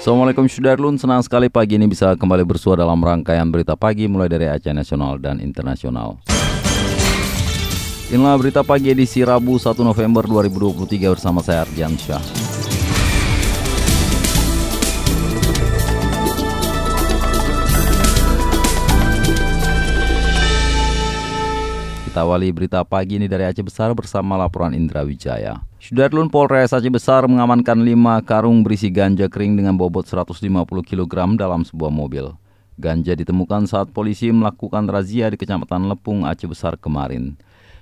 Assalamualaikum Sudarlun, senang sekali pagi ini bisa kembali bersuara dalam rangkaian berita pagi mulai dari Aceh Nasional dan Internasional. Inilah berita pagi edisi Rabu 1 November 2023 bersama saya Ardian Syah. Kita awali berita pagi ini dari Aceh Besar bersama laporan Indra Wijaya. Sudarlun Polres Aceh Besar mengamankan 5 karung berisi ganja kering dengan bobot 150 kg dalam sebuah mobil. Ganja ditemukan saat polisi melakukan razia di Kecamatan Lepung, Aceh Besar kemarin.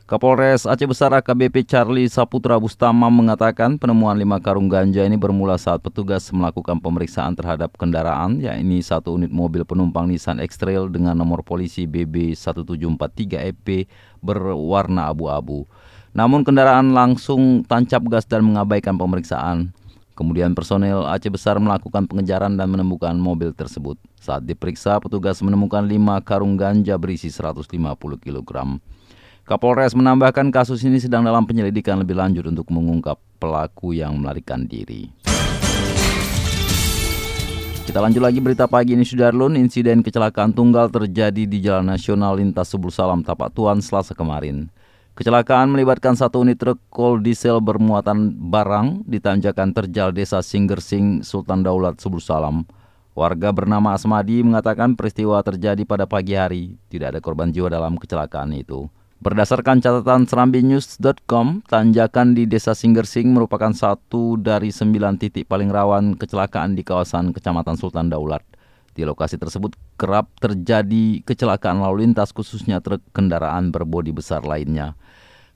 Kapolres Aceh Besar AKBP Charlie Saputra Bustama mengatakan penemuan lima karung ganja ini bermula saat petugas melakukan pemeriksaan terhadap kendaraan, yakni satu unit mobil penumpang Nissan X-Trail dengan nomor polisi BB1743EP berwarna abu-abu. Namun kendaraan langsung tancap gas dan mengabaikan pemeriksaan. Kemudian personel Aceh Besar melakukan pengejaran dan menemukan mobil tersebut. Saat diperiksa, petugas menemukan lima karung ganja berisi 150 kg. Kapolres menambahkan kasus ini sedang dalam penyelidikan lebih lanjut untuk mengungkap pelaku yang melarikan diri. Kita lanjut lagi berita pagi ini Sudarlun, insiden kecelakaan tunggal terjadi di Jalan Nasional Lintas Subul Salam Tapak Tuan Selasa kemarin. Kecelakaan melibatkan satu unit truk kol diesel bermuatan barang di tanjakan terjal desa Singgersing, Sultan Daulat, Subul Salam. Warga bernama Asmadi mengatakan peristiwa terjadi pada pagi hari, tidak ada korban jiwa dalam kecelakaan itu. Berdasarkan catatan serambinews.com, tanjakan di Desa Singgersing merupakan satu dari sembilan titik paling rawan kecelakaan di kawasan Kecamatan Sultan Daulat. Di lokasi tersebut kerap terjadi kecelakaan lalu lintas khususnya truk kendaraan berbodi besar lainnya.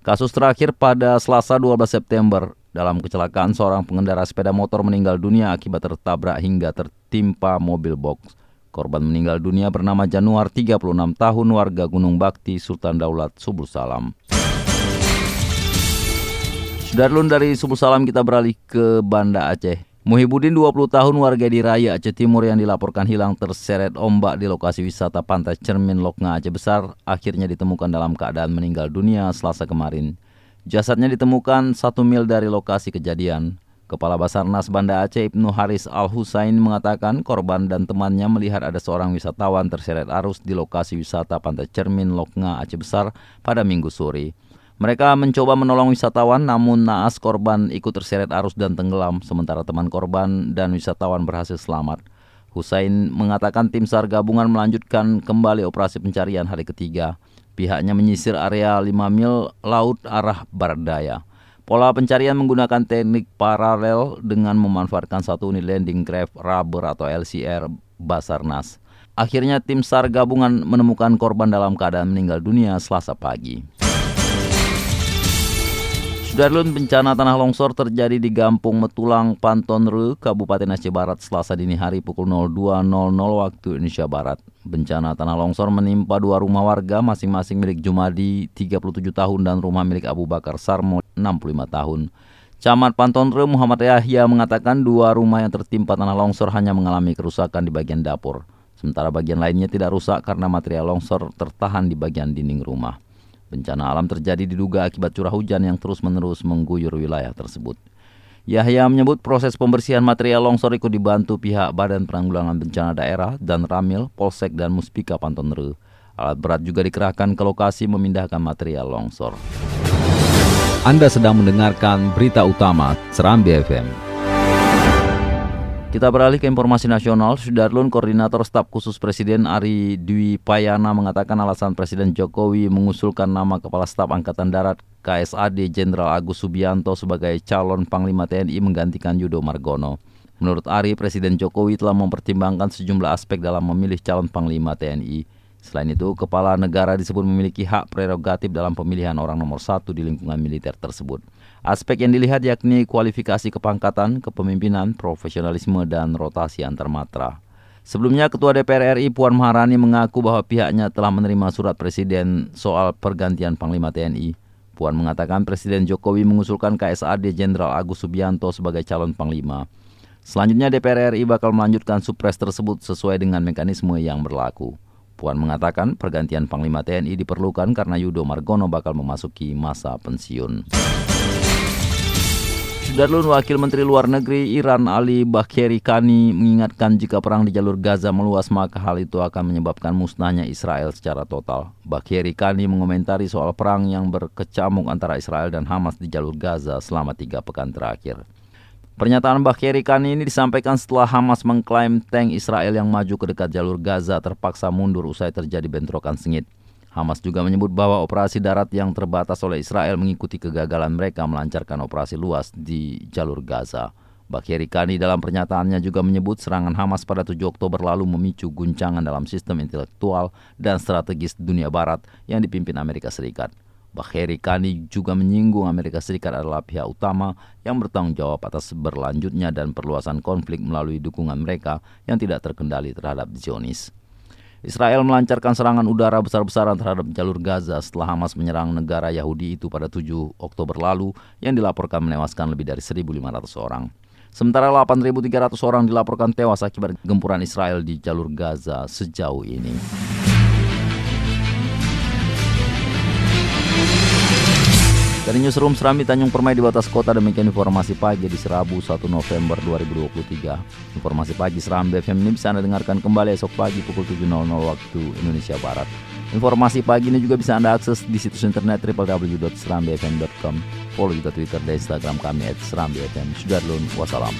Kasus terakhir pada Selasa 12 September, dalam kecelakaan seorang pengendara sepeda motor meninggal dunia akibat tertabrak hingga tertimpa mobil box. Korban meninggal dunia bernama Januar 36 tahun warga Gunung Bakti, Sultan Daulat, Subul Salam. Sudarlun dari Subul Salam kita beralih ke Banda Aceh. Muhibudin 20 tahun warga di Raya Aceh Timur yang dilaporkan hilang terseret ombak di lokasi wisata pantai Cermin Lokna Aceh Besar akhirnya ditemukan dalam keadaan meninggal dunia selasa kemarin. Jasadnya ditemukan satu mil dari lokasi kejadian. Kepala Basarnas Banda Aceh Ibnu Haris Al-Husain mengatakan korban dan temannya melihat ada seorang wisatawan terseret arus di lokasi wisata Pantai Cermin Lokna Aceh Besar pada minggu sore. Mereka mencoba menolong wisatawan namun naas korban ikut terseret arus dan tenggelam sementara teman korban dan wisatawan berhasil selamat. Husain mengatakan tim SAR gabungan melanjutkan kembali operasi pencarian hari ketiga. Pihaknya menyisir area 5 mil laut arah barat daya. Pola pencarian menggunakan teknik paralel dengan memanfaatkan satu unit landing craft rubber atau LCR Basarnas. Akhirnya tim SAR gabungan menemukan korban dalam keadaan meninggal dunia selasa pagi. Sudarlun bencana tanah longsor terjadi di Gampung Metulang, Pantonre, Kabupaten Aceh Barat selasa dini hari pukul 02.00 waktu Indonesia Barat. Bencana tanah longsor menimpa dua rumah warga masing-masing milik Jumadi 37 tahun dan rumah milik Abu Bakar Sarmo 65 tahun. Camat Pantonre Muhammad Yahya mengatakan dua rumah yang tertimpa tanah longsor hanya mengalami kerusakan di bagian dapur. Sementara bagian lainnya tidak rusak karena material longsor tertahan di bagian dinding rumah. Bencana alam terjadi diduga akibat curah hujan yang terus-menerus mengguyur wilayah tersebut. Yahya menyebut proses pembersihan material longsor ikut dibantu pihak Badan Penanggulangan Bencana Daerah dan Ramil, Polsek, dan Muspika Pantonre. Alat berat juga dikerahkan ke lokasi memindahkan material longsor. Anda sedang mendengarkan berita utama Serambi FM. Kita beralih ke informasi nasional. Sudarlun, Koordinator Staf Khusus Presiden Ari Dwi Payana mengatakan alasan Presiden Jokowi mengusulkan nama Kepala Staf Angkatan Darat KSAD Jenderal Agus Subianto sebagai calon Panglima TNI menggantikan Yudo Margono. Menurut Ari, Presiden Jokowi telah mempertimbangkan sejumlah aspek dalam memilih calon Panglima TNI. Selain itu, kepala negara disebut memiliki hak prerogatif dalam pemilihan orang nomor satu di lingkungan militer tersebut. Aspek yang dilihat yakni kualifikasi kepangkatan, kepemimpinan, profesionalisme, dan rotasi antar matra. Sebelumnya, Ketua DPR RI Puan Maharani mengaku bahwa pihaknya telah menerima surat Presiden soal pergantian Panglima TNI. Puan mengatakan Presiden Jokowi mengusulkan KSAD Jenderal Agus Subianto sebagai calon Panglima. Selanjutnya DPR RI bakal melanjutkan supres tersebut sesuai dengan mekanisme yang berlaku. Puan mengatakan pergantian Panglima TNI diperlukan karena Yudo Margono bakal memasuki masa pensiun. Sudarlun Wakil Menteri Luar Negeri Iran Ali Bakheri Kani mengingatkan jika perang di jalur Gaza meluas maka hal itu akan menyebabkan musnahnya Israel secara total. Bakheri Kani mengomentari soal perang yang berkecamuk antara Israel dan Hamas di jalur Gaza selama tiga pekan terakhir. Pernyataan Bakheri Kani ini disampaikan setelah Hamas mengklaim tank Israel yang maju ke dekat jalur Gaza terpaksa mundur usai terjadi bentrokan sengit. Hamas juga menyebut bahwa operasi darat yang terbatas oleh Israel mengikuti kegagalan mereka melancarkan operasi luas di jalur Gaza. Bakheri Kani dalam pernyataannya juga menyebut serangan Hamas pada 7 Oktober lalu memicu guncangan dalam sistem intelektual dan strategis dunia barat yang dipimpin Amerika Serikat. Bakheri Kani juga menyinggung Amerika Serikat adalah pihak utama yang bertanggung jawab atas berlanjutnya dan perluasan konflik melalui dukungan mereka yang tidak terkendali terhadap Zionis. Israel melancarkan serangan udara besar-besaran terhadap jalur Gaza setelah Hamas menyerang negara Yahudi itu pada 7 Oktober lalu yang dilaporkan menewaskan lebih dari 1.500 orang. Sementara 8.300 orang dilaporkan tewas akibat gempuran Israel di jalur Gaza sejauh ini. Dari Newsroom Serambi Tanjung Permai di batas kota demikian informasi pagi di Serabu 1 November 2023. Informasi pagi Serambi FM ini bisa Anda dengarkan kembali esok pagi pukul 7.00 waktu Indonesia Barat. Informasi pagi ini juga bisa Anda akses di situs internet www.serambifm.com. Follow juga Twitter dan Instagram kami at Serambi FM. Sudarlun, wassalam.